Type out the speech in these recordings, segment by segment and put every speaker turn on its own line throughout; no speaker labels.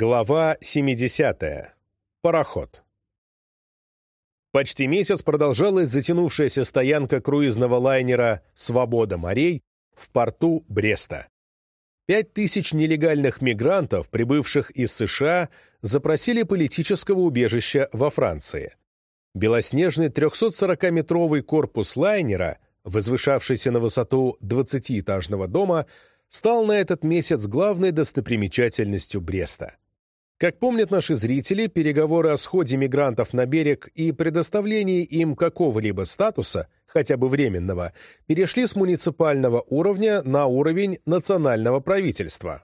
Глава 70. Пароход. Почти месяц продолжалась затянувшаяся стоянка круизного лайнера «Свобода морей» в порту Бреста. Пять тысяч нелегальных мигрантов, прибывших из США, запросили политического убежища во Франции. Белоснежный 340-метровый корпус лайнера, возвышавшийся на высоту 20-этажного дома, стал на этот месяц главной достопримечательностью Бреста. Как помнят наши зрители, переговоры о сходе мигрантов на берег и предоставлении им какого-либо статуса, хотя бы временного, перешли с муниципального уровня на уровень национального правительства.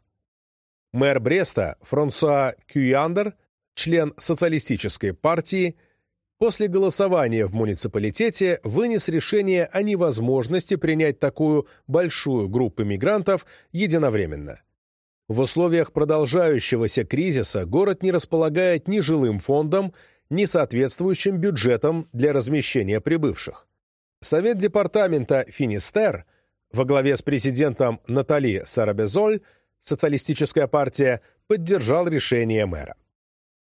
Мэр Бреста Франсуа Кюяндер, член социалистической партии, после голосования в муниципалитете вынес решение о невозможности принять такую большую группу мигрантов единовременно. В условиях продолжающегося кризиса город не располагает ни жилым фондом, ни соответствующим бюджетом для размещения прибывших. Совет департамента «Финистер» во главе с президентом Натали Сарабезоль, социалистическая партия, поддержал решение мэра.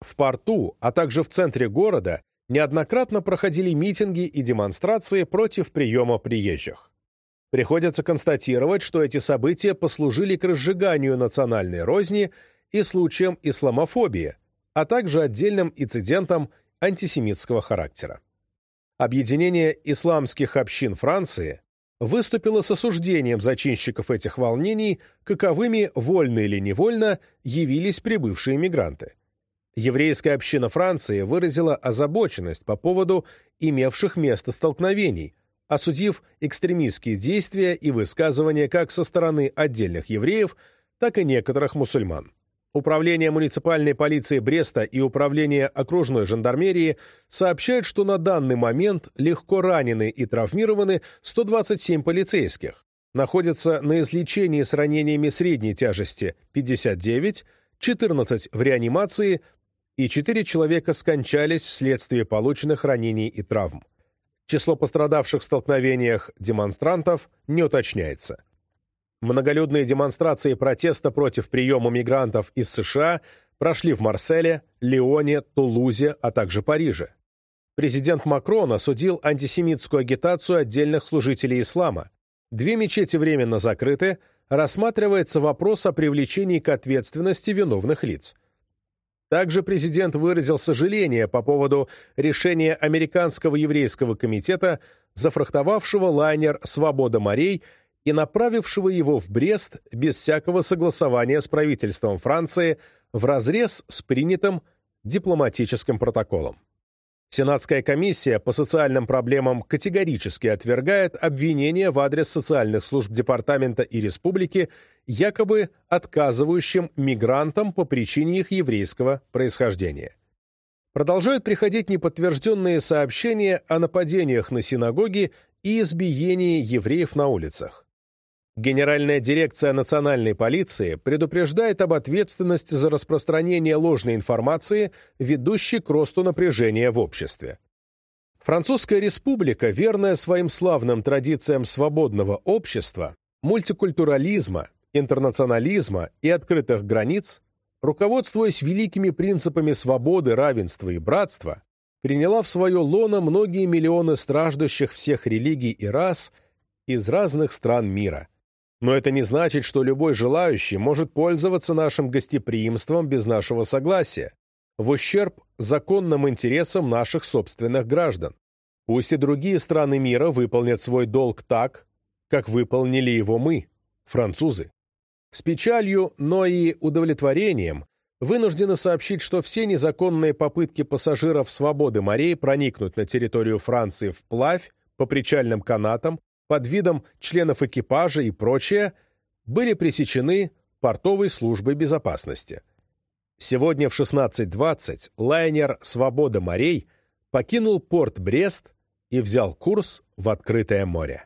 В порту, а также в центре города неоднократно проходили митинги и демонстрации против приема приезжих. Приходится констатировать, что эти события послужили к разжиганию национальной розни и случаям исламофобии, а также отдельным инцидентам антисемитского характера. Объединение исламских общин Франции выступило с осуждением зачинщиков этих волнений, каковыми, вольно или невольно, явились прибывшие мигранты еврейская община Франции выразила озабоченность по поводу имевших место столкновений, осудив экстремистские действия и высказывания как со стороны отдельных евреев, так и некоторых мусульман. Управление муниципальной полиции Бреста и Управление окружной жандармерии сообщают, что на данный момент легко ранены и травмированы 127 полицейских, находятся на излечении с ранениями средней тяжести 59, 14 в реанимации, и четыре человека скончались вследствие полученных ранений и травм. Число пострадавших в столкновениях демонстрантов не уточняется. Многолюдные демонстрации протеста против приема мигрантов из США прошли в Марселе, Лионе, Тулузе, а также Париже. Президент Макрон осудил антисемитскую агитацию отдельных служителей ислама. Две мечети временно закрыты, рассматривается вопрос о привлечении к ответственности виновных лиц – также президент выразил сожаление по поводу решения Американского еврейского комитета, зафрахтовавшего лайнер «Свобода морей» и направившего его в Брест без всякого согласования с правительством Франции в разрез с принятым дипломатическим протоколом. Сенатская комиссия по социальным проблемам категорически отвергает обвинения в адрес социальных служб департамента и республики, якобы отказывающим мигрантам по причине их еврейского происхождения. Продолжают приходить неподтвержденные сообщения о нападениях на синагоги и избиении евреев на улицах. Генеральная дирекция национальной полиции предупреждает об ответственности за распространение ложной информации, ведущей к росту напряжения в обществе. Французская республика, верная своим славным традициям свободного общества, мультикультурализма, интернационализма и открытых границ, руководствуясь великими принципами свободы, равенства и братства, приняла в свое лоно многие миллионы страждущих всех религий и рас из разных стран мира – но это не значит, что любой желающий может пользоваться нашим гостеприимством без нашего согласия, в ущерб законным интересам наших собственных граждан. Пусть и другие страны мира выполнят свой долг так, как выполнили его мы, французы. С печалью, но и удовлетворением вынуждены сообщить, что все незаконные попытки пассажиров свободы морей проникнуть на территорию Франции вплавь по причальным канатам под видом членов экипажа и прочее были пресечены портовой службой безопасности. Сегодня в 16.20 лайнер «Свобода морей» покинул порт Брест и взял курс в открытое море.